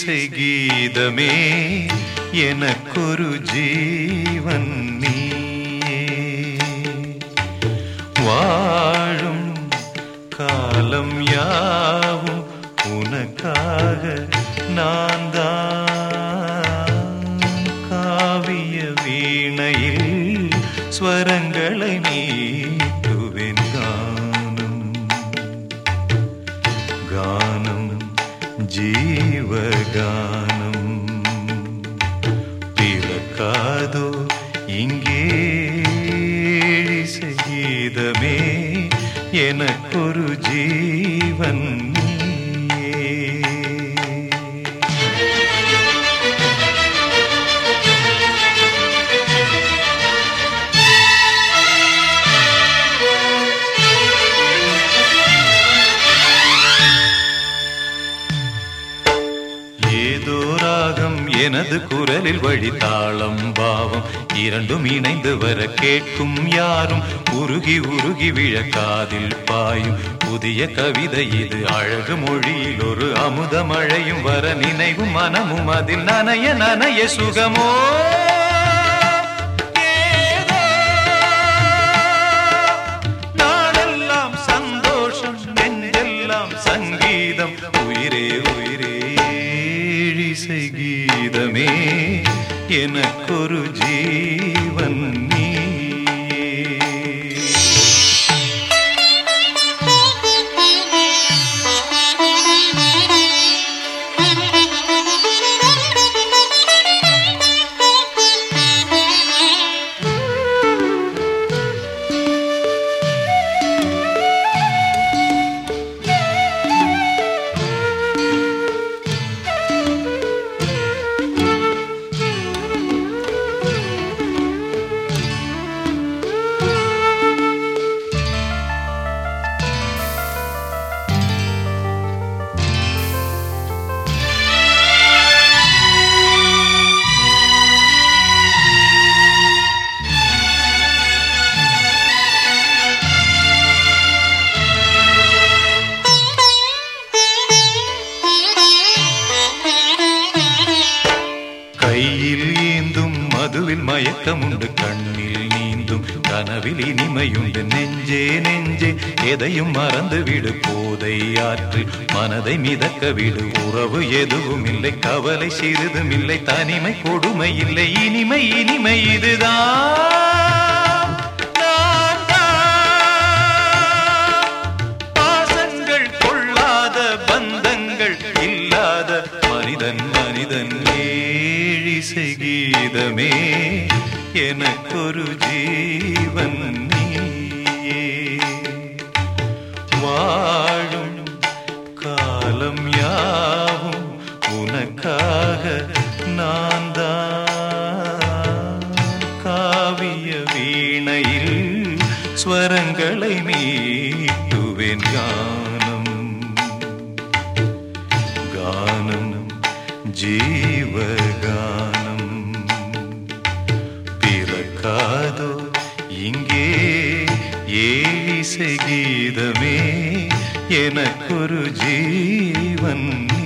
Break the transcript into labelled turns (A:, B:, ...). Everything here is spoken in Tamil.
A: இசை கீதமே எனக்கொரு ஜீவன் நீயே. வாழும் காலம் யாவும் உனக்காக நான் தான் காவிய வீணையில் ஸ்வரங்களை நீட்டுவேன் கானம். கானம் ஜீவகானம். பிறக்காதோ இங்கே சங்கீதமே எனக்கொரு ஜீவன் ஏதோ ராகம் எனது குரலில் வழி தாளம் பாவம். இரண்டும் இணைந்து வர கேட்கும் யாரும் உருகி உருகி விழக்காதில் பாயும். புதிய கவிதை இது அழகு மொழியில் ஒரு அமுதமழையும் வர நினைவும் மனமும் அதில் நனைய நனைய சுகமோ கீதமே எனக்கொரு ஜீவன் கையில் ஏந்தும் மதுவில் மயக்கமுண்டு கண்ணில் நீந்தும் கனவில் இனிமையுண்டு. நெஞ்சே நெஞ்சே எதையும் மறந்து விடு போதை ஆற்று மனதை மிதக்க விடு உறவு எதுவும் இல்லை கவலை சிறிதும் இல்லை தனிமை கொடுமை இல்லை இனிமை இனிமை இதுதான். கீதமே எனக்கொரு ஜீவன் நீயே. வாழும் காலம் யாவும் உனக்காக நான் தான் காவிய வீணையில் ஸ்வரங்களை மீட்டுவேன் கானம் இசை கீதமே எனக்கொரு ஜீவன்.